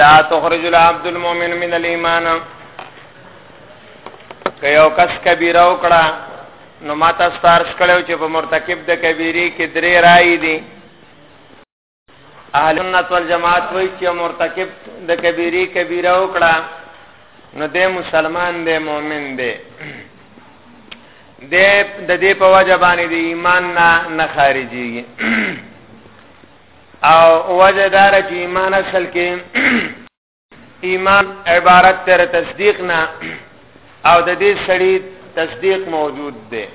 لا تخرج العبد المؤمن من الايمان که یو کس کبیره وکړه نو ما تاسو ته عرض کړو چې په مرتکب د کبیره کې درې رائے دي اهل سنت والجماعت وایي چې مرتکب د کبیره کبیره وکړه نو د مسلمان دی مؤمن دی د د دې په وجه باندې د ایمان نه نه خارجيږي او وجه دار چې ایمان اصل کې ایمان عبارت تر تصدیق نه او د دې سړی تصدیق موجود دی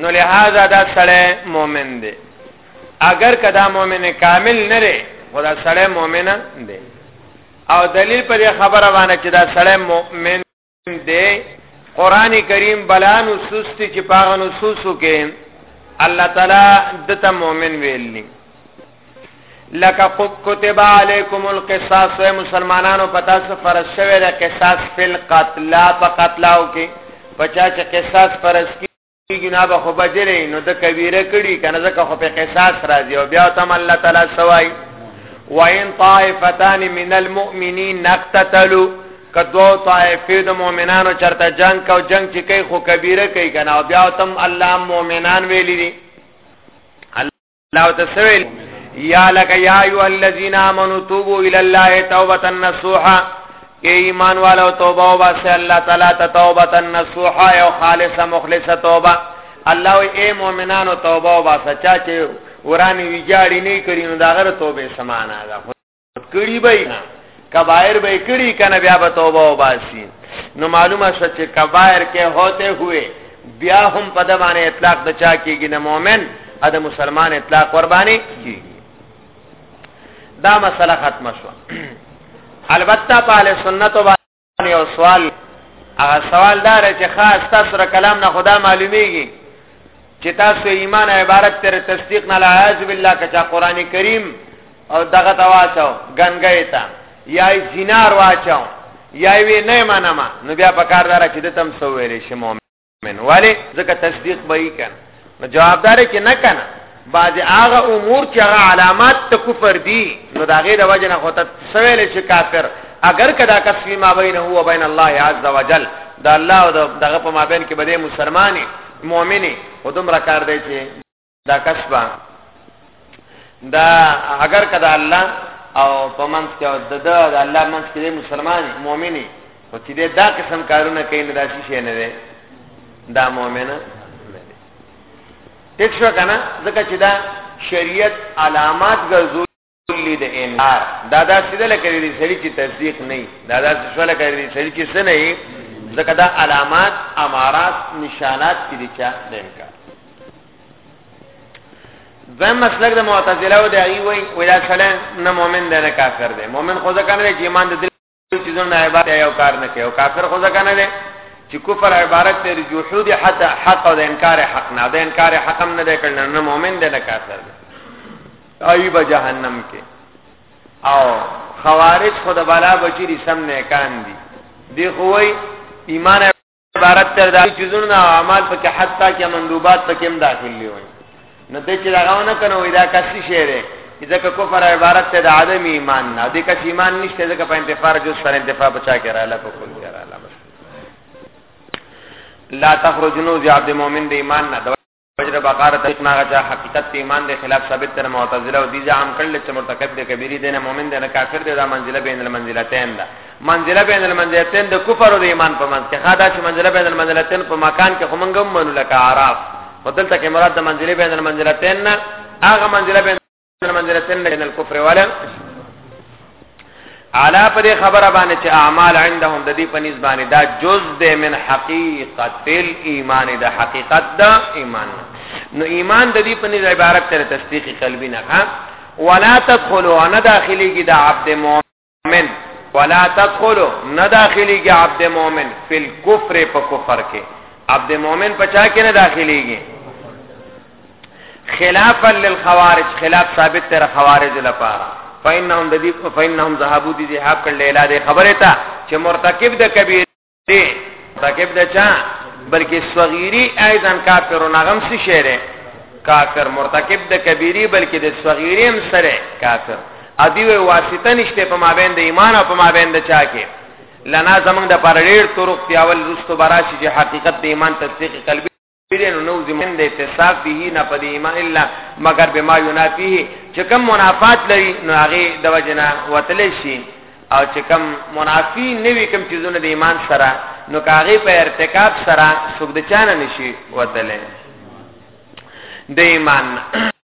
نو لہذا دا سړی مؤمن دی اگر کدا مؤمن کامل نه لري خدا سړی مؤمن دی او دلیل پر خبره باندې چې دا سړی مؤمن دی قران کریم بلا نصوص ته چې پاغه نصوصو کې الله تعالی دته مؤمن ویلی لکه کتب علیکم القصاص اے مسلمانانو پتا سو فرض شوه د قصاص فل قتل په قتلاو کې پچا چې قصاص فرض ګنا به خو بجلې نو د کبیره کړي کنه ځکه خو په قصاص راځي او بیا تم الله تعالی سوای وان طائفتان من المؤمنین نقتتلوا کدو طائفه د مؤمنانو چرته جنگ کو جنگ چې کوي خو کبیره کوي کنه او بیا تم الله مؤمنان ویلي دي لا تسویل یا لک یا ایو الذین آمنو توبو الی الله توبه نصوحا اے ایمان والو توبه او باسه الله تعالی ته توبه نصوحا او خالصه مخلصه توبه الله اے مؤمنانو توبه او باسه چا چې ورانی ویجاړی نه کړی نو دا غره توبه سمانه ده کړي به نه کبایر به کړي کنه بیا به توبه او باسي نو معلومه شو چې کبایر کې هوته ہوئے بیا هم په دمانه اطلاق د چا کېږي نه مؤمن ا د مسلمان اطلاق ور باندې کېږي دا مسله ختمه شو البته په سنت یو سوال هغه سوال دار چې خاص تاسو را کلام نه خدا معلومیږي چې تاسو ایمان عبارت تر تصدیق نه لاعذ بالله کچا قران کریم او دغه تواچو غنګې تا یا زینار واچو یا وی نه منما نو بیا په کار دار چې د تم سو ویلې شمو من ولی ځکه تصدیق به یې کنه نو جوابدار چې نه کنه بعض هغه امور چې هغه علامات ته کفر دي نو دا غي د وجه نه هوته سویل چې کافر اگر کدا کسوی ما بین هو و بین الله عز وجل دا الله او دغه په مابین کې بده مسلمانې مؤمنه او دومره کار دی چې دا کسبه دا اگر کدا الله او پمنس کې او د د الله منس کې مسلمان مؤمنی او چې دا قسم کارونه کوي نه داسي شي نه دی دا مؤمن ټیک شو کنه ځکه چې دا شریعت علامات ګرځو کلی د انکار دا داسې ده لکه د دې سړي چې تصدیق نه وي دا داسې شوه لکه د دې سړي چې څه نه وي ځکه دا علامات امارات نشانات چې دي چا د انکار دویم مسلک د معتزله او د هغوی وایي وایي دا سړی نه مؤمن دی نه کافر دی مؤمن خو ځکه نه دی چې ایمان د چې زموږ نه عبارت یو کار نه کوي او کافر خو ځکه نه دی چې کفر عبارت دی جحود حق حق او د انکار حق نه د انکار حق هم نه دی کړل نه مؤمن دی نه کافر دی ای به جهنم کې او خوارج خود بالا بچی دي سم نه کان دي دی خوې ایمان عبارت تر دا چیزونو نه اعمال پکې حتی کې مندوبات پکې هم داخل دی وای نو د چې داونه کنه وای دا کسي شی دی ځکه کفر عبارت ته د عدم ایمان نه د کس ایمان نشته ځکه په انتفاع جو سره انتفاع بچا کې رااله په کول کې رااله لا تخرجنو زیاد مومن د ایمان نه فجر بقره تک نه غچا حقیقت په ایمان دی خلاف ثابت تر معتزله او دیزه عام کړل چې مرتکب دی کبیری دی نه مؤمن دی نه کافر دی دا منزله بین المنزلتین ده منزله بین المنزلتین د کفر او د ایمان په منځ کې خادا چې منزله بین المنزلتین په مکان کې همغه منو لکه عراف ودلته کې مراد د منزله بین المنزلتین نه هغه منزله بین منزلتن من الكفر ولا علا پر خبره باندې چې اعمال عندهم د دې په نسبت باندې دا جز ده من حقیقت الايمان د حقیقت د ایمان نو ایمان د دې په نسبت عبارت تر تصدیق قلبی نه ها ولا تدخلوا انا داخلي کې د عبد مؤمن من ولا تدخلو نه داخليږي عبد مؤمن فی الكفر په کفر کې عبد مؤمن پچا کې نه داخليږي خلافا للخوارج خلاف ثابت تر خوارج لپاره فإنهم ذهبوا دي ذهاب کړل لاله خبره ته چې مرتکب د کبیر دی تکیب د چا بلکې صغیری ايضا کافر او نغم سي شعره کافر مرتکب د کبیری بلکې د صغیری هم سره کافر ادي وی واسطه نشته په مابین د ایمان او په مابین د چا کې لنا زمنګ د پر ډیر طرق تیاول رستو براشي چې حقیقت د ایمان تصدیق قلبي دې نو نو زمون د اتصاف به نه په دې ایمان الا مگر به ما ينافيه چې کوم منافات لري نو هغه د وجنا وتل شي او چې کوم منافي نه وي کوم چیزونه د ایمان سره نو کاغه په ارتکاب سره سګد چانه نشي وتل د ایمان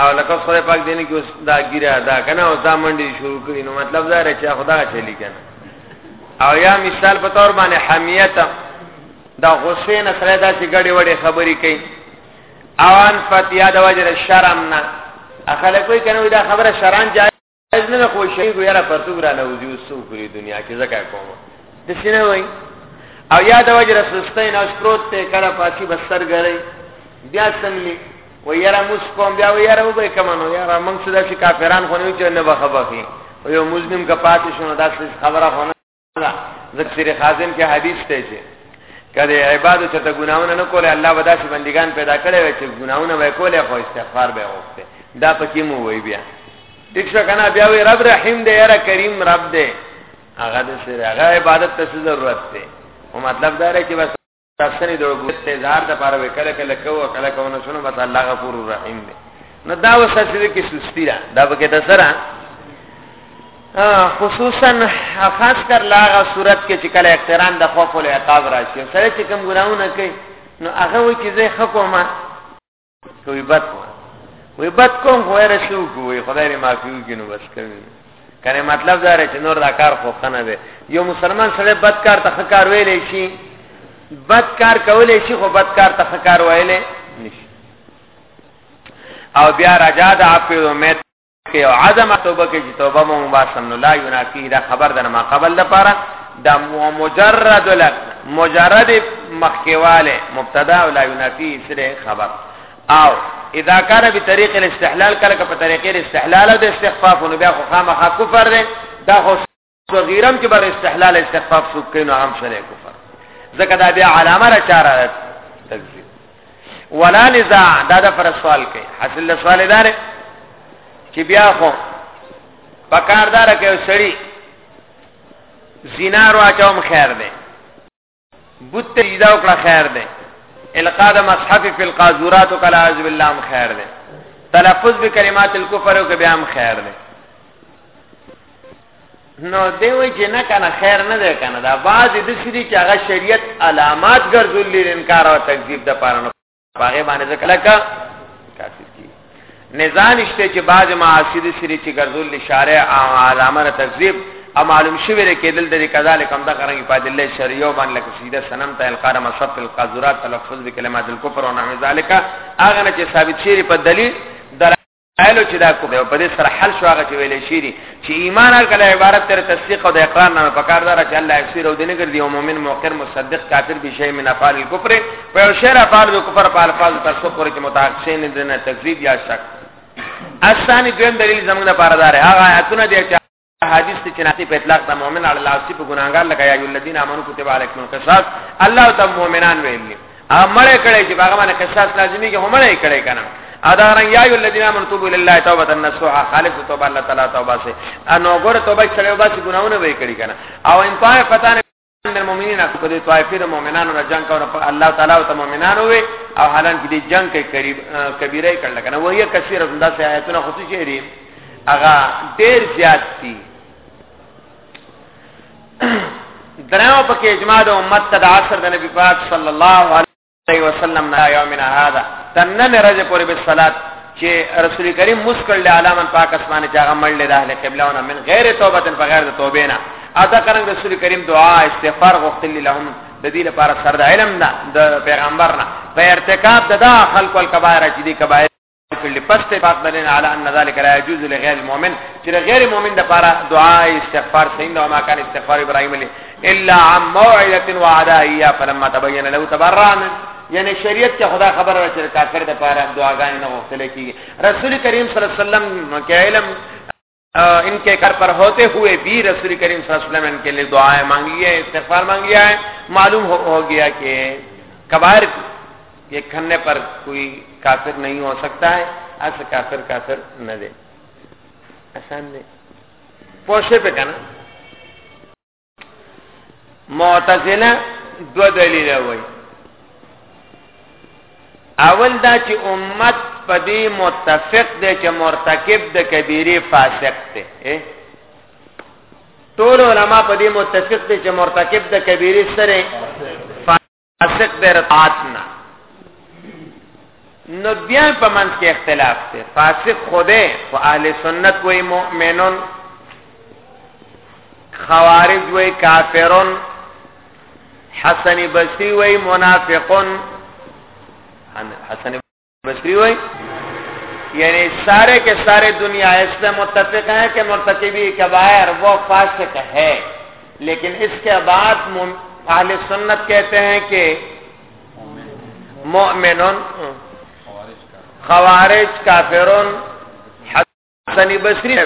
او لکه خدای پاک دې نه کې اوس دا ګیره دا کنه او دا منډي شروع کړي نو مطلب دا رې چې خدا چلی کنه او یا مثال په تور باندې حمیت دا غصه نه سره دا چې ګډي وډي خبرې کوي اوان فتیا د وجه شرم نه اخلک وی کنه دا خبره شران جای از نه خوشي ګو یاره پرتګ را نه وځي وسو کړی دنیا کې زکه کوم د سینه وای او یا د وجه رسستای نه سپروت ته کړه پاسی بسر غړی بیا سملی و یاره موس کوم بیا و یاره وبې کمنو یاره موږ څه داسې کافران خو نه چې نه بخبخي او یو مسلم کا پاتې شونه داسې خبره خو ذکر خازن کې حدیث ته چې کله عبادت چې ته ګناونه نه کوله الله ودا چې بندگان پیدا کړي وي چې ګناونه وای کوله خو استغفار به وکړي دا پکې مو وای بیا ټیک شو کنه بیا وی رب رحیم دې یاره کریم رب دې هغه دې سره هغه عبادت ته ضرورت ده او مطلب دا رې چې بس تاسنی د عبودیت ته اظهار د پاره وکړه کله کوه کله کوه نه شنو بس الله غفور الرحیم دی نو دا وساتې کې سستی ده دا به کې تسره خصوصا خاص کر لاغه صورت کې چې کله اقتران د خوف او عقاب راشي سره چې کوم ګناونه کوي نو هغه و چې زه حکومت کوي بد وي بد کوم خو یې شو کوي خدای دې معافي وکړي نو بس کوي کنه مطلب دا رې چې نور دا کار خو خنه دی یو مسلمان سره بد کار ته کار ویلې شي بد کار کولې شي خو بد کار ته کار ویلې نشي او بیا رجا د عفو امید کې او عدم توبه کې چې توبه مو مباشم نو لا ينافي دا خبر ده ما قبل لپاره دا مجرد لک مجرد مخکواله مبتدا او لا ينافي سره خبر او اذا كان بطريق الاستحلال کله په طریقې الاستحلال او د استخفاف نو بیا خو خامخا کفر ده دا خو صغیرم چې بر استحلال استخفاف شو کینو عام شرع کفر ځکه دا بیا علامه را چاره تکذیب ولا نزاع دا د پر سوال کوي حاصل سوال دار چې بیا خو پکاردار کوي سړی زینارو اچوم خیر دی بوت سجده وکړه خیر ده القا د مصحف فی القاذورات کلا اعوذ بالله هم خیر ده تلفظ بکلمات الكفر او بیا هم خیر ده نو دی وای چې نه کنه خیر نه ده کنه دا بعض د سری چې هغه شریعت علامات ګرځول لري انکار او تکذیب د پاره باغې باندې ځکه لکه کافر کی نزان شته چې بعض معاشري سری چې ګرځول لشارع او علامه تکذیب او معلوم شوی لري کېدل د کذالک هم دا قرانګي په دله شریعه باندې لکه سیده سنم ته القاره مصف القذرات تلفظ بکلمات الكفر ونحو ذالک اغه نه چې ثابت شری په دلیل قالو چې دا کومه په دې سره حل شو هغه چې ویلې شي دي چې ایمان هر کله عبارت تر تصدیق او د اقرار نه په کار دار چې الله یسیر او دینه ګرځي او مؤمن موقر مصدق کافر به شی من افعال الكفر په شعر افعال الكفر په الفاظ تر څو پورې چې متعقشین نه تکذیب یا شک اسانی دویم دلیل زموږ لپاره دار هغه آیتونه دي چې حدیث ته چناتی په اطلاق د مؤمن علی الله سی په ګناګار لکه یا الذین امنو کتب علیکم القصاص الله ته مؤمنان ویلی امر کړي چې هغه باندې قصاص لازمي کې همړې کړي کنه ادا رنگ یا الذین امنوا توبوا لله توبه نصوحا خالص توبه الله تعالی توبه سه انو ګور توبه سره وباسي ګناونه وې کړي کنه او ان پای پتا من المؤمنین اکو دې طائفه د مؤمنانو نه جنگ کاوه په الله تعالی او ته مؤمنانو وي او حالان کې دې جنگ کې قریب کبیره کړل کنه وایي کثیر زنده سه آیتونه خصوصي شهري اغا ډیر زیات دي درنو پکې اجماع د امت تد عصر د نبی پاک صلی الله علیه علیه وسلم نه یومنا هذا تنن رج پر بالصلاه چې رسول کریم مسکل له علامن پاک اسمانه چاغه مړ له اهل قبلهونه من غیر توبه بغیر د توبې نه ادا کرن رسول کریم دعا استغفار غوښتل لهم د دې لپاره سر د علم نه د پیغمبر نه په ارتکاب د دا خلق الکبائر چې دي کبائر کړل پس ته پاک دلین علی ان ذلک لا یجوز لغیر المؤمن چې غیر مؤمن د پاره دعا استغفار صحیح نه ما کان استغفار ابراهیم علی الا عن موعده وعدائیه فلما تبین له تبرأ من یعنی شریعت کې خدا خبر را چې کافر د پاره دعاګانې نه غوښتل کیږي رسول کریم صلی الله علیه وسلم کې علم ان کے کر پر ہوتے ہوئے بھی رسول کریم صلی اللہ علیہ وسلم ان کے لیے دعائیں مانگی ہیں استغفار مانگی ہے معلوم ہو گیا کہ کبائر یہ کھنے پر کوئی کافر نہیں ہو سکتا ہے ایسا کافر کافر نہ دے حسن دی پوښه په کنه معتزله دو دلیل وای اول دا چې امت په دې متفق دی چې مرتکب د کبیره فاسق دی ټول علما په دې متفق دي چې مرتکب د کبیره سره اسق برتاتنا نو بیا په منځ کې اختلاف دی فاسق خوده او اهل سنت وای مؤمنون خوارج وای کافرون حسن بصری وای منافقون حسن بصری ہوئی یعنی سارے کے سارے دنیا اس میں متفق ہیں کہ مرتقبی کبائر وہ فاسق ہے لیکن اس کے بعد اہل سنت کہتے ہیں کہ خوارج کافرون حسن بصری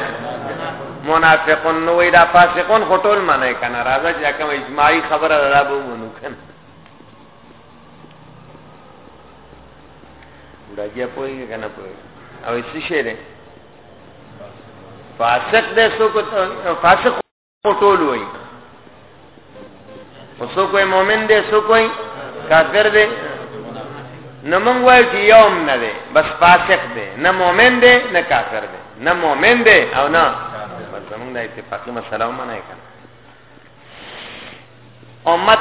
منافقون نو وی دا فاسقون خټول منای کنه راځه چې کوم اجماعي خبره را به مونږ کنه دا بیا پوهیږي که نه پوهیږي او څه شی دی فاسق دی څوک فاسق ټول وای اوسو کوئی مؤمن دی سو کوئی کافر دی نو مونږ وایو چې یوم نه دی بس فاسق دی نه مؤمن دی نه کافر دی نه مؤمن دی او نه زمونږ د اتفاقی مسله ومنه کړه امت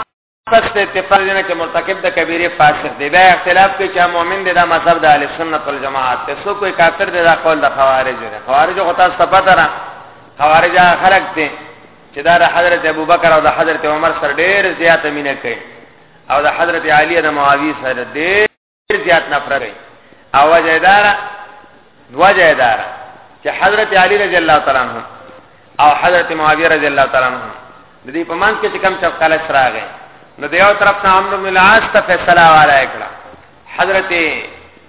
پس د اتفاق دینه چې مرتکب د کبیره فاسق دی بیا اختلاف کوي چې مؤمن دی دا مذهب د اهل سنت والجماعت ته سو کوئی کافر دی دا قول د خوارج دی خوارج خو تاسو ته پته را خوارج خلق دي چې دا د حضرت ابوبکر او د حضرت عمر سره ډېر زیاته مینه کوي او د حضرت علی او معاویه سره ډېر زیات نفرت کوي او وجدار وجدار چې حضرت علی رضی الله تعالی عنہ او حضرت معاویه رضی الله تعالی عنہ د دې په منځ کې کوم چپ کله سراغه نو د یو طرف نه عمرو بن العاص ته فیصله واره کړه حضرت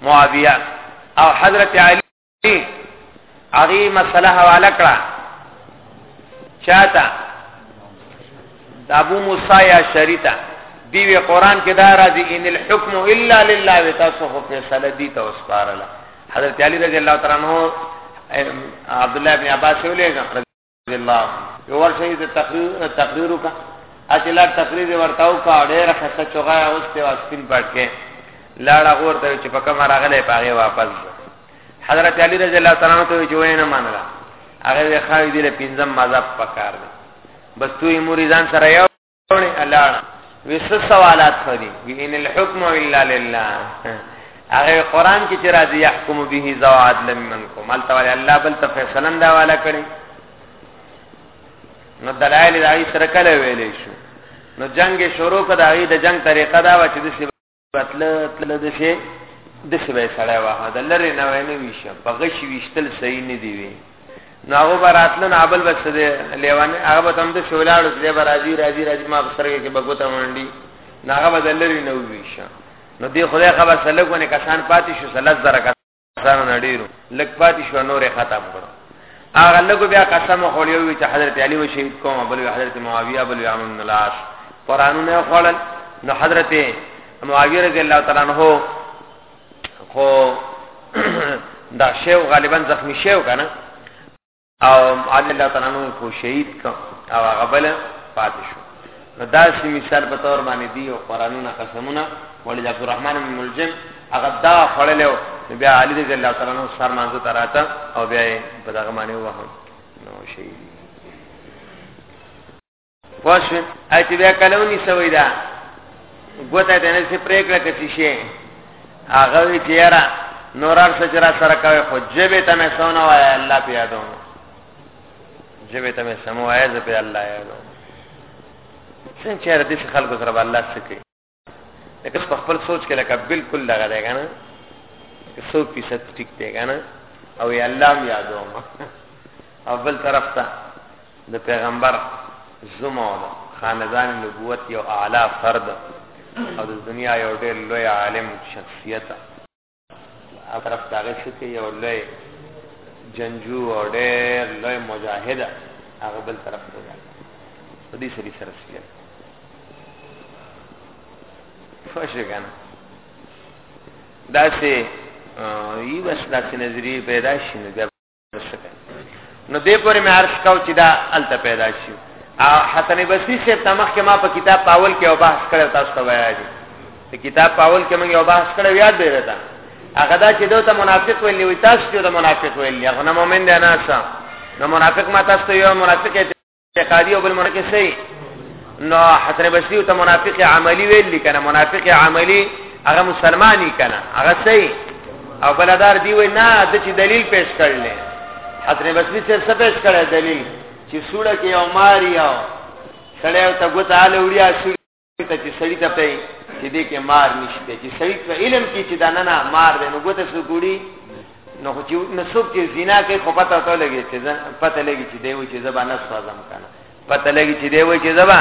معاویه او حضرت علی هغه مسله حواله کړه چاته د ابو موسی یا شریتا دیوی قران کې دا راځي ان الحكم الا لله وتاسو خو فیصله دي ته وسپارله حضرت علی رضی الله تعالی عنہ عبد الله ابن عباس ولې الله یو ورشي د تقریر تقریر کا اچلا تقریر ورتاو کا ډېر خسته چوغا اوس ته واسپین پټ کې لاړه غور ته چې پکې ما راغله پاغه واپس حضرت علی رضی الله تعالی عنہ ته جوړې نه منله هغه خای دې پینځم مذهب پکار دی بس توي مریدان سره یو وړي الله وس سوالات خو دي ان الحكم الا لله هغه قران کې چې راځي يحكم به ذو عدل منكم مال تعالی الله بل ته فیصله دا والا کړی نو دلایل دای سره کله ویلې شو نو جنگ شروع کړه د جنگ طریقه دا و چې د بتل تل د شي د شي به سړی واه د لری نه وای نه ویشه په غشي ویشتل صحیح نه دی وی نو هغه براتل نه ابل بس دی لیوان هغه به تم د شي ولاړ دی برازي راځي راځي ما بسرګه کې بګوتا منډي ناغه به د لری نه ویشه نو دی خدای خبر سلګونه کسان پاتې شو سلز درکه سره نه ډیرو لک پاتې شو نور ختم کړو هغه لګو بیا قسم خوړیو وی چې حضرت علی و شهید کوم بل حضرت معاویه بل عمرو بن العاص قرانونه خوړل نو حضرت معاویه رضی الله تعالی عنہ خو دا شیو غالبا زخمی شیو کنه او علی الله تعالی نو کو شهید ک او غبل پاتې شو نو دا سی مثال په تور باندې دی او قرانونه قسمونه ولید عبدالرحمن بن ملجم هغه دا خړلو بیا علی رضی الله تعالی نو سر مانزه تراته او بیا په دغه باندې وه نو شهید پوه شو اې چې بیا کله ونی سوی دا ګوته دې نه سي پرېکړه کچې شي هغه وی چې یاره نورار سجرا سره کوي خو جبه ته مې سونه وای الله په یادو جبه ته مې سمو وای زه په الله یادو څنګه چې دې خلکو سره الله سکی لکه په خپل سوچ کې لکه بالکل دغه دی کنه 100% ټیک دی کنه او یا الله مې یادوم او بل طرف ته د پیغمبر زمو خاندان نبوت یو اعلی فرد او د دنیا یو ډېر لوی عالم شخصیت اطرف داغه شو کې یو لوی جنجو او ډېر لوی مجاهد هغه بل طرف ته ځي په دې سړي سره سپیل خوشی کنه داسې یی بس داسې نظریه پیدا شي نو نو دې پورې مې عرض کاو چې دا الته پیدا شي او حسن بصری سے تمخ کې ما په کتاب پاول کې او بحث کړو تاسو ته وایي چې کتاب پاول کې موږ یو بحث کړو یاد دی راته هغه دا چې دوی ته منافق ویلی وي تاسو ته منافق ویلی هغه نه مؤمن دی نه نو منافق ما تاسو ته یو منافق اعتقادي او بل منافق سي نو حسن بصري ته منافق عملی ویل کنه منافق عملی هغه مسلمانی کنه هغه سي او بلدار دی وی نه د چې دلیل پیش کړل حسن بصري سره څه پیش کړل دلیل چې سوره کې او ماری او سړیو ته ګوتاله وړیا ته چې سړی ته پي چې دې کې مار نشته چې سړی په علم کې چې دا نه نه مار دی نو ګوته سو ګوړي نو خو چې نسوب چې زنا کوي خو پته ته لګي چې پته لګي چې دی و چې زبا نه سوازم کنه پته لګي چې دی و چې زبا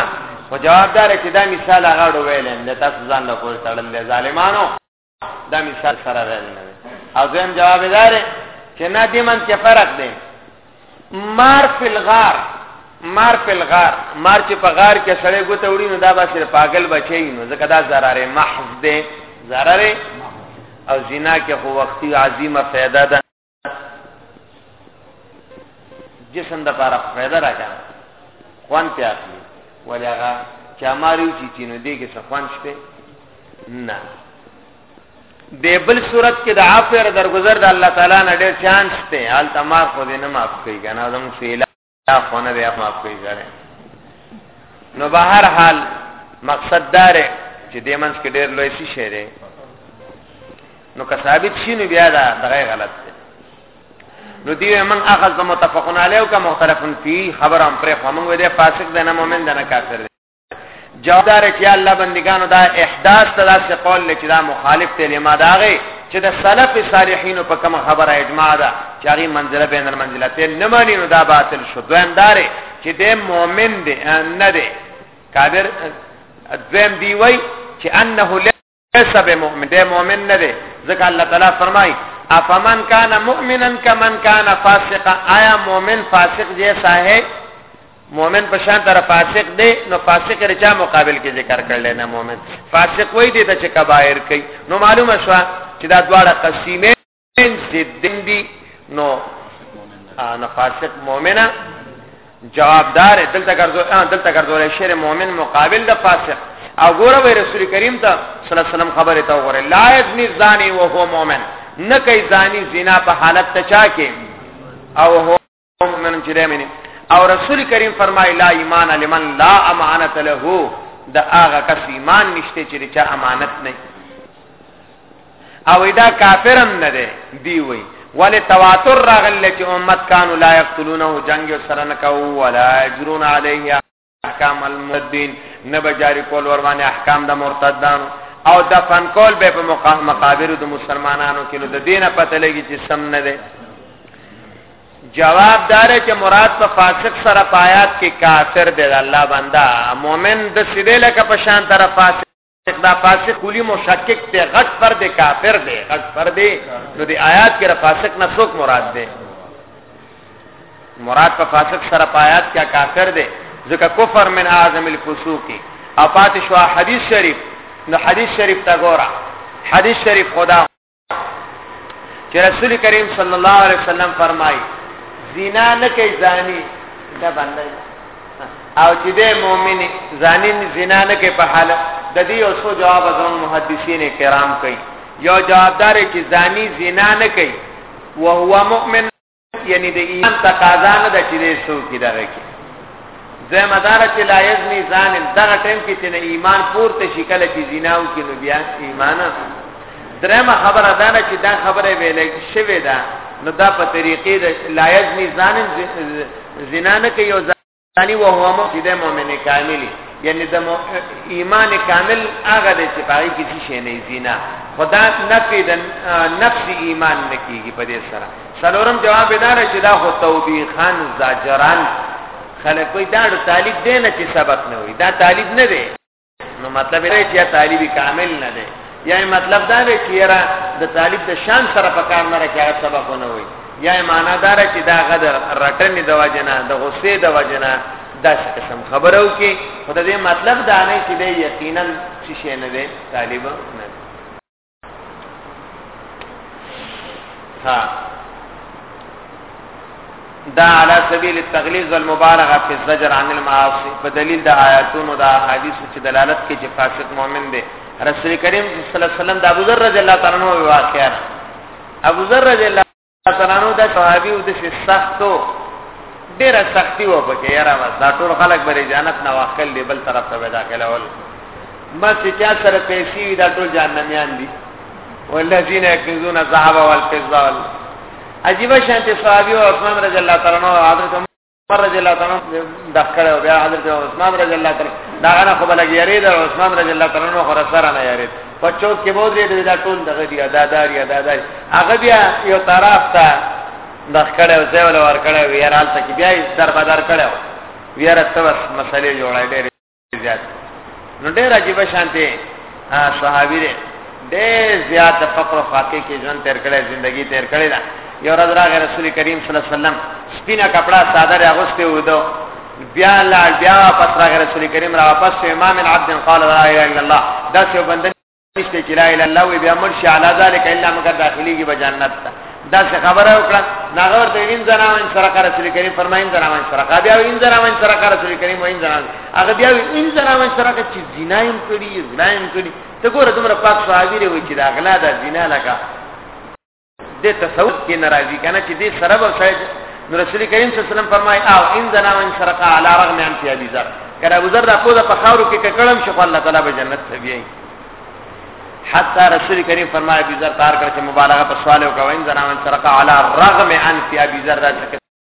خو جوابدار چې دا مثال هغه ویل نه تاسو ځان له کوی تړل ظالمانو دا مثال سره راځي نه او زم جواب دار چې نه دې من کې فرق دی مار فل غار مار فل غار مار چې په غار کې سړی ګوت وړي نو دا به سر پاگل بچي نو ځکه دا zarar محض دی zarar او زنا کې هو وختي عظیمه فائدہ ده جسم د پاره فائدہ راکا خوان پی اخلی ولی آغا چا ماریو چی چینو دی که سخوان شپی نا دی بل صورت کې د عافر درگذر د الله تعالی نه ډېر چانس ته حالت مار خو دې نه معاف کوي کنه زموږ سیلا دا خونه بیا معاف کوي سره نو به هر حال مقصد دار چې د منځ کې ډېر لوی شي شه دی نو که ثابت شي نو بیا دا دغه غلط دی نو دی من اخذ متفقون علیه او که مختلفن فی خبرم پر خو موږ دې فاسق دی نه مؤمن دی نه کافر دی جواب دار چې الله بندگانو دا احداث ته داسې قول لې چې دا مخالف ته لما داغه چې د سلف صالحینو په کوم خبره اجماع ده چې هغه منزله بین المنزلتین نه مانی نو دا باطل شو دویم دار چې د مؤمن دی نه دی کافر دویم دی وای چې انه ایسا به مؤمن ده مؤمن نه ده ځکه الله تعالی فرمای افمن کان مؤمنا کمن کان فاسقا آیا مؤمن فاسق جیسا ہے مؤمن په شان تر فاسق دی نو فاسق رچا مقابل کې ذکر کړل نه مؤمن فاسق وای دی چې کبایر کوي نو معلومه شو چې دا دواړه قسیمه ان سے دین دی نو انا فاسق مومنا جوابدار دلته ګرځو دلته ګرځو له شر مومن مقابل د فاسق او ګوره به رسول کریم ته صلی الله علیه وسلم خبره ته وره لا یزنی زانی وهو مومن نه کوي زانی زنا په حالت ته چا کې او هو مؤمن چې دی مني او رسول کریم فرمای لا ایمان لمن لا امانت له د هغه کس ایمان نشته چې چا امانت نه او دا کافرم نه دی دی وی ولی تواتر راغله چې امت کانو لا یقتلونه جنگ سره نه کوو ولا اجرون علیه احکام المردین نه به جاری کول ور باندې احکام د مرتدانو او دفن کول به په مقام مقابر د مسلمانانو کې نو د دینه پته لګی چې سم نه ده جواب دار چې مراد په فاسق سره پایات کې کافر دی الله بندا مؤمن د سیده لکه په شان طرف فاسق دا فاسق خلی مشکک ته غټ پر دې کافر دی غټ پر دې نو دې آیات کې را فاسق نه څوک مراد دی مراد په فاسق سره پایات کیا کافر دی ځکه کفر من اعظم الفسوق او پاتې شو حدیث شریف نو حدیث شریف تا ګورا حدیث شریف خدا چې رسول کریم صلی الله علیه وسلم فرمایي زنا نه کوي زانی دا باندې او چې د مؤمن زانی زنا نه کوي په حالت د دې او څو جواب زمو محدثین کرام کوي یو جوابدار چې زانی زنا نه کوي وهو مؤمن یعنی د ایمان تقاضا نه ده چې دې سو کې دغه کې زه مدار چې لا یزنی ځان دغه ټیم کې چې نه ایمان پورته شي کله چې زیناو کې نو بیا ایمان درېمه خبره ده نه چې دا خبره ویلې شوې ده نو دا په طریقې د لا یزنی ځان زنا نه کوي ثاني وهو مؤمن ده مؤمن کامل یعنی د ایمان کامل هغه دی چې پای کې شي نه زینا خدا نفي د نفس ایمان نکېږي په دې سره څلورم جواب دا چې دا خو توبیخان زاجران خلک کوئی دا طالب دی نه چې سبق نه وي دا طالب نه دی نو مطلب یې چې طالب کامل نه دی یعنی مطلب دا دی چې یاره د طالب د شان سره په کار نه راځي هغه سبق ونه وي یعنی معنا دا ده چې دا غدر رټنې د وجنه د غصې د وجنه داس قسم خبرو کې خدای دې مطلب دا نه چې دی یقینا چې شي نه دی طالب نه ها دا على سبيل التغليظ والمبالغه في الزجر عن المعاصي په دلیل د آیاتونو د احادیثو چې دلالت کوي چې فاسق مؤمن دی رسول کریم صلی الله علیه وسلم د ابو ذر رضی الله تعالی عنہ واقعا ابو ذر رضی الله ترانو د صحابي او د سختو ډیره سختی و پکې یاره بس دا ټول خلک بری جنت نه واخل دی بل طرف ته داخله ول ما چې چا سره پیسې وي دا ټول جهنميان دي والذین یکذون الذهب والفضه عجیب شانته صحابي او عثمان رضی الله تعالی عنہ حضرت عمر رضی الله تعالی د خړ او بیا حضرت عثمان رضی الله تعالی دا غنه خو بلګ یری د عثمان رضی الله تعالی نو خور سره نه یری په چوک کې بود دی دا ټول دغه دی دادار یا دادای هغه بیا یو طرف ته د خړ او زول ور کړه ویرال ته بیا در بدر کړه ویرته مسلې جوړای ډېر زیات نو ډېر عجیب شانته صحابي دی ډېر زیات د فقر او فاقه کې ژوند تیر کړی ژوندۍ تیر کړی دا یو ورځ راغی رسول کریم صلی الله علیه وسلم سپینا کپڑا ساده راغوسته ودو بیا لا بیا واپس راغی رسول کریم را واپس امام عبد قال لا اله الا الله دا څه بندن نشته چې لا اله الله وي بیا مرشي علی ذلک الا مگر داخلي کې بجنت ته دا څه خبره وکړه دا غور ته ان زناوین سره کار رسول کریم فرمایین زناوین سره کار بیا ان زناوین سره کار رسول کریم وین زناوین هغه بیا ان زناوین سره چې زنایم کړي زنایم کړي ته ګوره تمره پاک صحابي لري چې دا غلا دا زنا لکه د تصوف کې ناراضي کنه چې دې سره به سره نو رسول کریم صلی الله علیه وسلم فرمایي او ان زنا وان سرق علی رغم ان فی ابي ذر کله ابو ذر راکو د پخاورو کې ککړم شو الله تعالی به جنت ته بیایي حتی رسول کریم فرمایي ابي ذر تار کړ چې مبالغه په سوال وکړ وان زنا وان سرق علی رغم ان فی ابي ذر